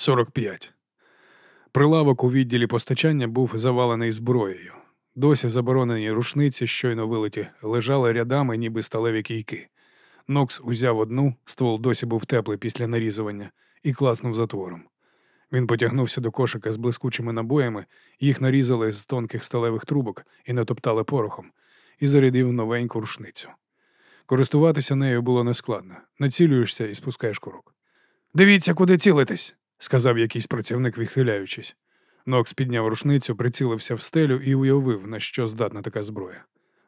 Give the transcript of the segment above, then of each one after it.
45. Прилавок у відділі постачання був завалений зброєю. Досі заборонені рушниці, щойно вилиті, лежали рядами, ніби сталеві кійки. Нокс узяв одну, ствол досі був теплий після нарізування, і класнув затвором. Він потягнувся до кошика з блискучими набоями, їх нарізали з тонких сталевих трубок і натоптали порохом, і зарядив новеньку рушницю. Користуватися нею було нескладно. Націлюєшся і спускаєш курок. Дивіться, куди цілитесь, сказав якийсь працівник, відхиляючись. Нокс підняв рушницю, прицілився в стелю і уявив, на що здатна така зброя.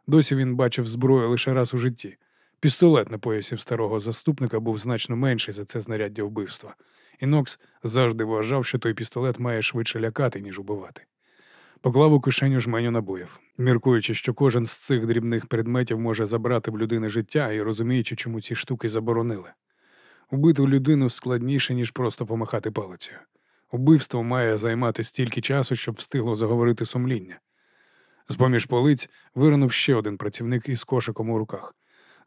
Досі він бачив зброю лише раз у житті. Пістолет на поясі старого заступника був значно менший за це знаряддя вбивства, і Нокс завжди вважав, що той пістолет має швидше лякати, ніж убивати. Поклав у кишеню жменю набоїв, міркуючи, що кожен з цих дрібних предметів може забрати в людини життя і розуміючи, чому ці штуки заборонили. Убити людину складніше, ніж просто помахати палицею. Убивство має займати стільки часу, щоб встигло заговорити сумління. З поміж полиць виринув ще один працівник із кошиком у руках.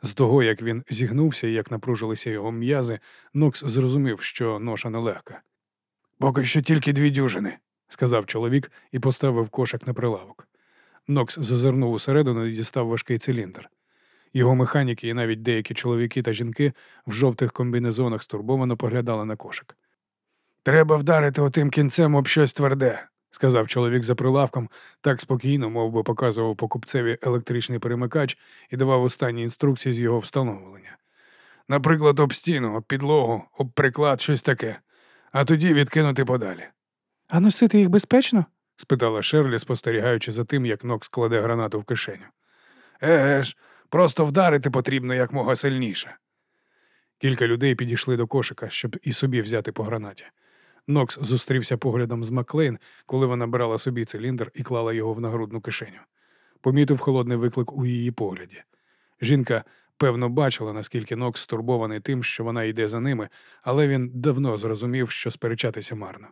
З того, як він зігнувся і як напружилися його м'язи, Нокс зрозумів, що ноша нелегка. Поки що тільки дві дюжини, сказав чоловік і поставив кошик на прилавок. Нокс зазирнув усередину і дістав важкий циліндр. Його механіки і навіть деякі чоловіки та жінки в жовтих комбінезонах стурбовано поглядали на кошик. Треба вдарити отим кінцем об щось тверде, сказав чоловік за прилавком, так спокійно, мов би показував покупцеві електричний перемикач і давав останні інструкції з його встановлення. Наприклад, об стіну, об підлогу, об приклад, щось таке, а тоді відкинути подалі. А носити їх безпечно? спитала Шерлі, спостерігаючи за тим, як Нокс кладе гранату в кишеню. Еге ж, просто вдарити потрібно якмога сильніше. Кілька людей підійшли до кошика, щоб і собі взяти по гранаті. Нокс зустрівся поглядом з Маклейн, коли вона брала собі циліндр і клала його в нагрудну кишеню. Помітив холодний виклик у її погляді. Жінка, певно, бачила, наскільки Нокс стурбований тим, що вона йде за ними, але він давно зрозумів, що сперечатися марно.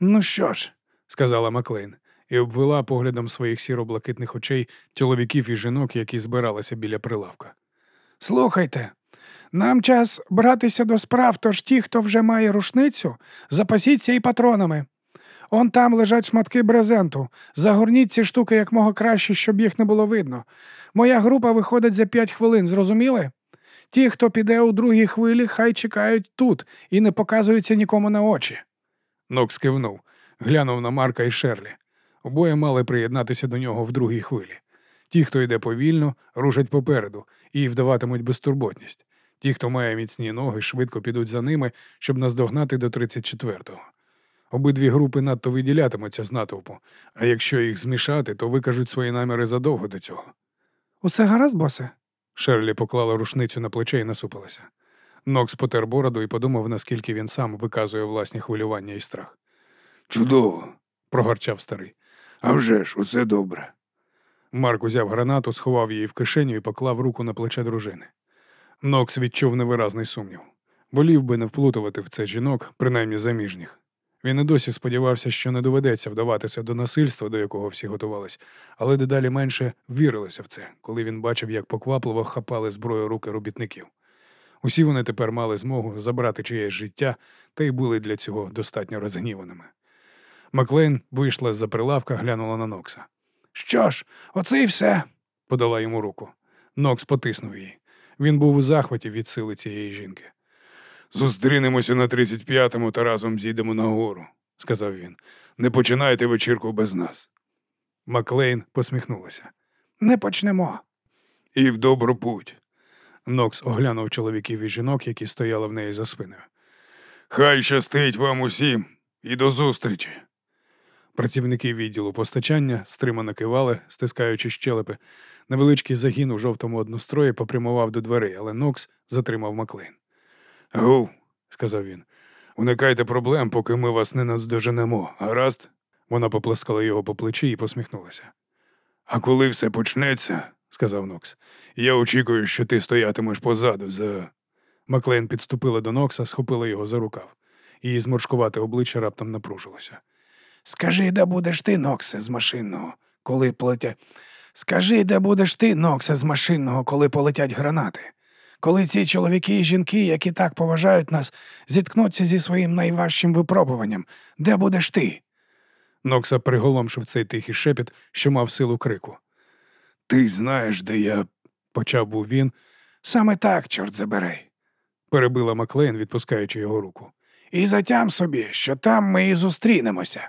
Ну що ж, сказала Маклейн, і обвела поглядом своїх сіро-блакитних очей чоловіків і жінок, які збиралися біля прилавка. Слухайте, нам час братися до справ, тож ті, хто вже має рушницю, запасіться і патронами. Он там лежать шматки брезенту. Загорніть ці штуки якмога краще, щоб їх не було видно. Моя група виходить за п'ять хвилин, зрозуміли? Ті, хто піде у другій хвилі, хай чекають тут і не показуються нікому на очі. Нокс кивнув, глянув на Марка і Шерлі. Обоє мали приєднатися до нього в другій хвилі. Ті, хто йде повільно, рушать попереду і вдаватимуть безтурботність. Ті, хто має міцні ноги, швидко підуть за ними, щоб наздогнати до 34-го. Обидві групи надто виділятимуться з натовпу, а якщо їх змішати, то викажуть свої наміри задовго до цього. Усе гаразд, босе? Шерлі поклала рушницю на плече і насупилася. Нокс потер бороду і подумав, наскільки він сам виказує власні хвилювання і страх. Чудово, прогорчав старий. «А вже ж, усе добре. Марк узяв гранату, сховав її в кишеню і поклав руку на плече дружини. Нокс відчув невиразний сумнів. Волів би не вплутувати в це жінок, принаймні заміжніх. Він і досі сподівався, що не доведеться вдаватися до насильства, до якого всі готувались, але дедалі менше вірилося в це, коли він бачив, як поквапливо хапали зброю руки робітників. Усі вони тепер мали змогу забрати чиєсь життя та й були для цього достатньо розгніваними. Маклейн вийшла з-за прилавка, глянула на Нокса. Що ж, оце і все. подала йому руку. Нокс потиснув її. Він був у захваті від сили цієї жінки. Зустрінемося на 35-му та разом зійдемо нагору, сказав він. Не починайте вечірку без нас. Маклейн посміхнулася. Не почнемо. І в добру путь. Нокс оглянув чоловіків і жінок, які стояли в неї за спиною. Хай щастить вам усім і до зустрічі. Працівники відділу постачання стримано кивали, стискаючи щелепи. Невеличкий загін у жовтому однострої попрямував до дверей, але Нокс затримав Маклейн. Гу, сказав він, уникайте проблем, поки ми вас не наздоженемо, гаразд? Вона поплескала його по плечі і посміхнулася. А коли все почнеться, сказав Нокс, я очікую, що ти стоятимеш позаду за. Маклейн підступила до Нокса, схопила його за рукав. Її зморшкувате обличчя раптом напружилося. Скажи, де будеш ти, Ноксе, з машинного, коли полетять. Скажи, де будеш ти, Ноксе, з машинного, коли полетять гранати. коли ці чоловіки і жінки, які так поважають нас, зіткнуться зі своїм найважчим випробуванням, де будеш ти? Нокса приголомшив цей тихий шепіт, що мав силу крику. Ти знаєш, де я. почав був він, Саме так, чорт забирай. перебила Маклейн, відпускаючи його руку. І затям собі, що там ми і зустрінемося.